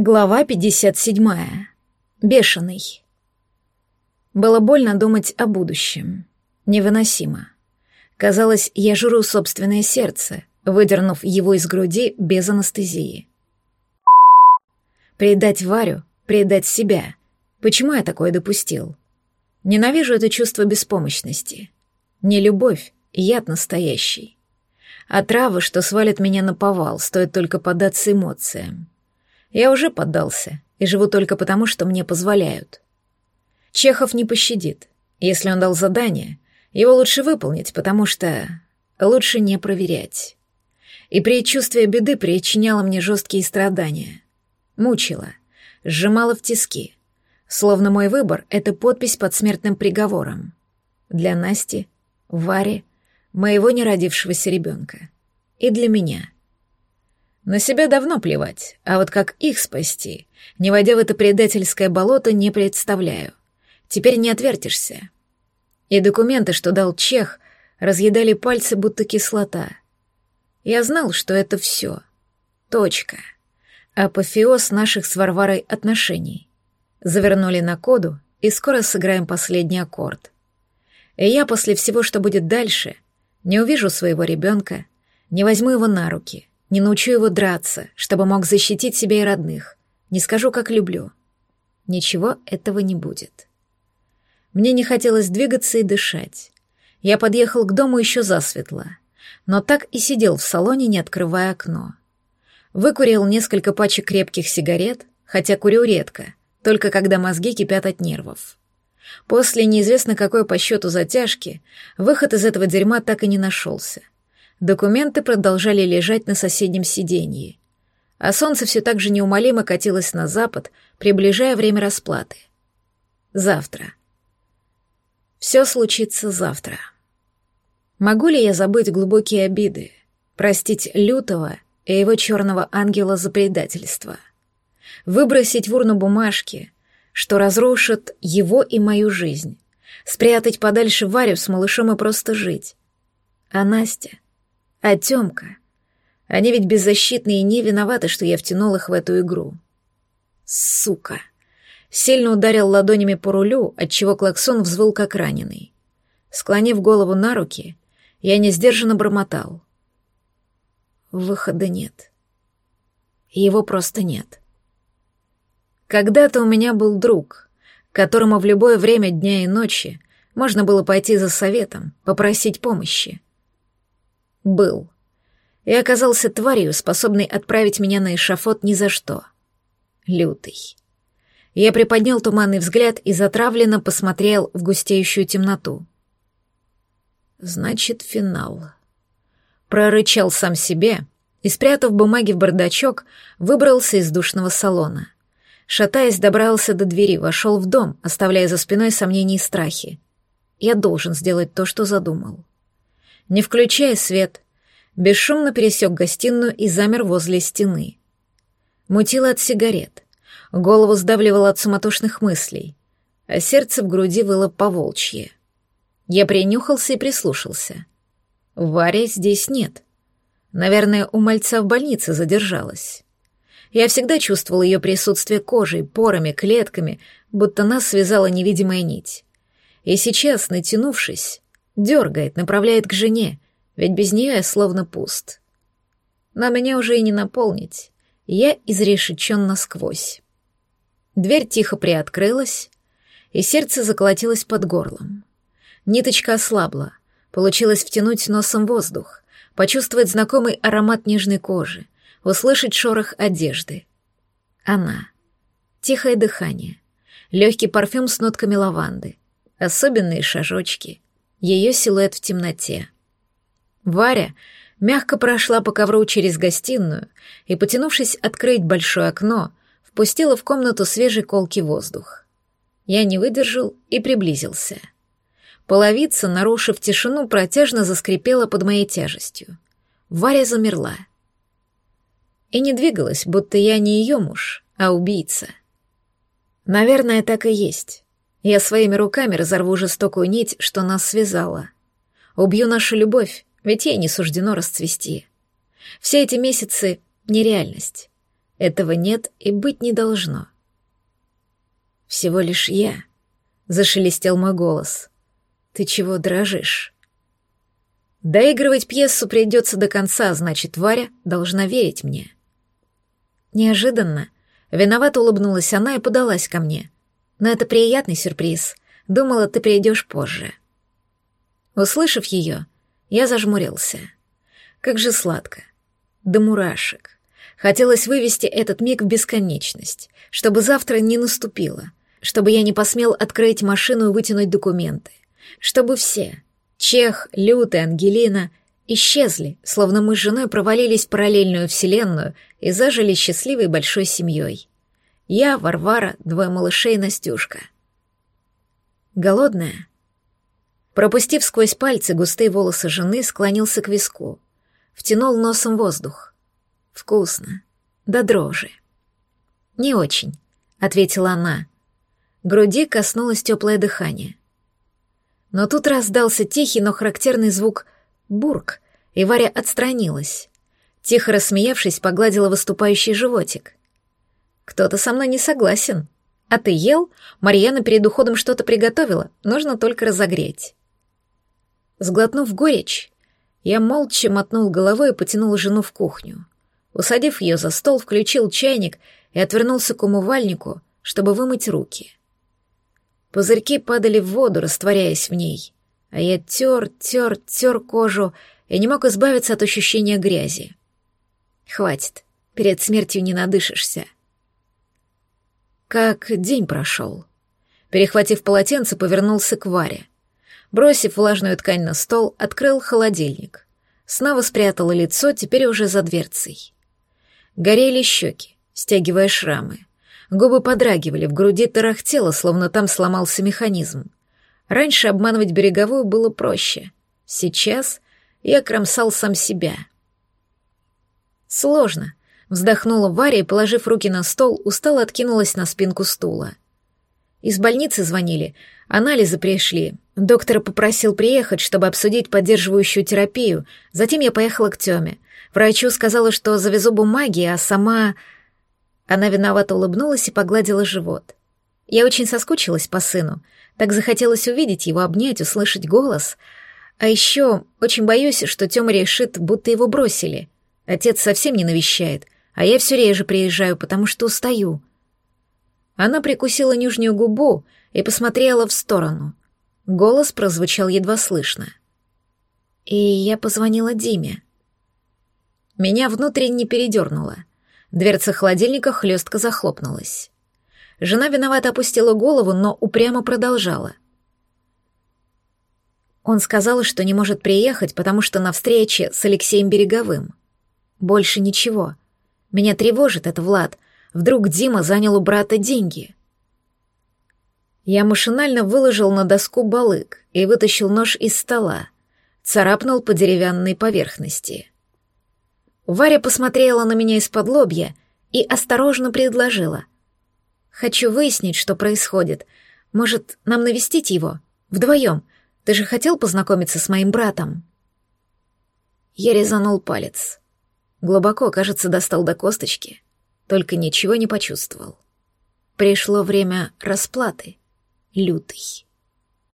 Глава 57. Бешеный. Было больно думать о будущем. Невыносимо. Казалось, я жру собственное сердце, выдернув его из груди без анестезии. Предать Варю, предать себя. Почему я такое допустил? Ненавижу это чувство беспомощности. Не любовь, яд настоящий. Отрава, что свалит меня на повал, стоит только податься эмоциям. Я уже поддался и живу только потому, что мне позволяют. Чехов не пощадит. Если он дал задание, его лучше выполнить, потому что лучше не проверять. И предчувствие беды причиняло мне жесткие страдания. Мучило, сжимало в тиски. Словно мой выбор — это подпись под смертным приговором. Для Насти, Вари, моего неродившегося ребенка. И для меня — на себя давно плевать, а вот как их спасти, не войдя в это предательское болото, не представляю. Теперь не отвертишься. И документы, что дал Чех, разъедали пальцы, будто кислота. Я знал, что это все. Точка. Апофеоз наших с Варварой отношений. Завернули на коду, и скоро сыграем последний аккорд. И я после всего, что будет дальше, не увижу своего ребенка, не возьму его на руки, не научу его драться, чтобы мог защитить себя и родных. Не скажу, как люблю. Ничего этого не будет. Мне не хотелось двигаться и дышать. Я подъехал к дому еще засветло, но так и сидел в салоне, не открывая окно. Выкурил несколько пачек крепких сигарет, хотя курю редко, только когда мозги кипят от нервов. После неизвестно какой по счету затяжки, выход из этого дерьма так и не нашелся — Документы продолжали лежать на соседнем сиденье. А солнце все так же неумолимо катилось на запад, приближая время расплаты. Завтра. Все случится завтра. Могу ли я забыть глубокие обиды, простить Лютого и его черного ангела за предательство? Выбросить в урну бумажки, что разрушат его и мою жизнь, спрятать подальше Варю с малышом и просто жить. А Настя — а Тёмка? Они ведь беззащитные и не виноваты, что я втянул их в эту игру. Сука! Сильно ударил ладонями по рулю, отчего клаксон взвыл как раненый. Склонив голову на руки, я несдержанно бормотал. Выхода нет. Его просто нет. Когда-то у меня был друг, которому в любое время дня и ночи можно было пойти за советом, попросить помощи. Был. И оказался тварью, способной отправить меня на эшафот ни за что. Лютый. Я приподнял туманный взгляд и затравленно посмотрел в густеющую темноту. Значит, финал. Прорычал сам себе и, спрятав бумаги в бардачок, выбрался из душного салона. Шатаясь, добрался до двери, вошел в дом, оставляя за спиной сомнения и страхи. Я должен сделать то, что задумал не включая свет, бесшумно пересек гостиную и замер возле стены. Мутило от сигарет, голову сдавливало от суматошных мыслей, а сердце в груди выло поволчье. Я принюхался и прислушался. Варя здесь нет. Наверное, у мальца в больнице задержалась. Я всегда чувствовал ее присутствие кожей, порами, клетками, будто нас связала невидимая нить. И сейчас, натянувшись, Дергает, направляет к жене, ведь без нее я словно пуст. Но меня уже и не наполнить. Я изрешечен насквозь. Дверь тихо приоткрылась, и сердце заколотилось под горлом. Ниточка ослабла, получилось втянуть носом воздух, почувствовать знакомый аромат нежной кожи, услышать шорох одежды. Она. Тихое дыхание, легкий парфюм с нотками лаванды, особенные шажочки — ее силуэт в темноте. Варя мягко прошла по ковру через гостиную и, потянувшись открыть большое окно, впустила в комнату свежий колкий воздух. Я не выдержал и приблизился. Половица, нарушив тишину, протяжно заскрипела под моей тяжестью. Варя замерла. И не двигалась, будто я не ее муж, а убийца. Наверное, так и есть. Я своими руками разорву жестокую нить, что нас связала. Убью нашу любовь, ведь ей не суждено расцвести. Все эти месяцы — нереальность. Этого нет и быть не должно. Всего лишь я, зашелестел мой голос. Ты чего дрожишь? Доигрывать пьесу придется до конца, значит, Варя должна верить мне. Неожиданно, виновато улыбнулась она и подалась ко мне. Но это приятный сюрприз. Думала, ты придешь позже. Услышав ее, я зажмурился. Как же сладко. До мурашек. Хотелось вывести этот миг в бесконечность, чтобы завтра не наступило, чтобы я не посмел открыть машину и вытянуть документы, чтобы все — Чех, Лютый, Ангелина — исчезли, словно мы с женой провалились в параллельную вселенную и зажили счастливой большой семьей. Я, Варвара, двое малышей и Настюшка. Голодная? Пропустив сквозь пальцы густые волосы жены, склонился к виску. Втянул носом воздух. Вкусно. Да дрожи. «Не очень», — ответила она. Груди коснулось теплое дыхание. Но тут раздался тихий, но характерный звук «бурк», и Варя отстранилась. Тихо рассмеявшись, погладила выступающий животик. «Кто-то со мной не согласен. А ты ел? Марьяна перед уходом что-то приготовила, нужно только разогреть». Сглотнув горечь, я молча мотнул головой и потянул жену в кухню. Усадив ее за стол, включил чайник и отвернулся к умывальнику, чтобы вымыть руки. Пузырьки падали в воду, растворяясь в ней, а я тер, тер, тер кожу и не мог избавиться от ощущения грязи. Хватит, перед смертью не надышишься. Как день прошел. Перехватив полотенце, повернулся к Варе. Бросив влажную ткань на стол, открыл холодильник. Снова спрятала лицо, теперь уже за дверцей. Горели щеки, стягивая шрамы. Губы подрагивали, в груди тарахтело, словно там сломался механизм. Раньше обманывать береговую было проще. Сейчас я кромсал сам себя. Сложно. Вздохнула Варя и, положив руки на стол, устало откинулась на спинку стула. Из больницы звонили, анализы пришли. Доктор попросил приехать, чтобы обсудить поддерживающую терапию. Затем я поехала к Тёме. Врачу сказала, что завезу бумаги, а сама... Она виновато улыбнулась и погладила живот. Я очень соскучилась по сыну. Так захотелось увидеть его, обнять, услышать голос. А еще очень боюсь, что Тёма решит, будто его бросили. Отец совсем не навещает, а я все реже приезжаю, потому что устаю. Она прикусила нижнюю губу и посмотрела в сторону. Голос прозвучал едва слышно. И я позвонила Диме. Меня внутренне передернуло. Дверца холодильника хлестко захлопнулась. Жена виновато опустила голову, но упрямо продолжала. Он сказал, что не может приехать, потому что на встрече с Алексеем Береговым. Больше ничего. Меня тревожит это, Влад. Вдруг Дима занял у брата деньги. Я машинально выложил на доску балык и вытащил нож из стола, царапнул по деревянной поверхности. Варя посмотрела на меня из-под лобья и осторожно предложила. «Хочу выяснить, что происходит. Может, нам навестить его? Вдвоем? Ты же хотел познакомиться с моим братом?» Я резанул палец. Глубоко, кажется, достал до косточки, только ничего не почувствовал. Пришло время расплаты, лютый.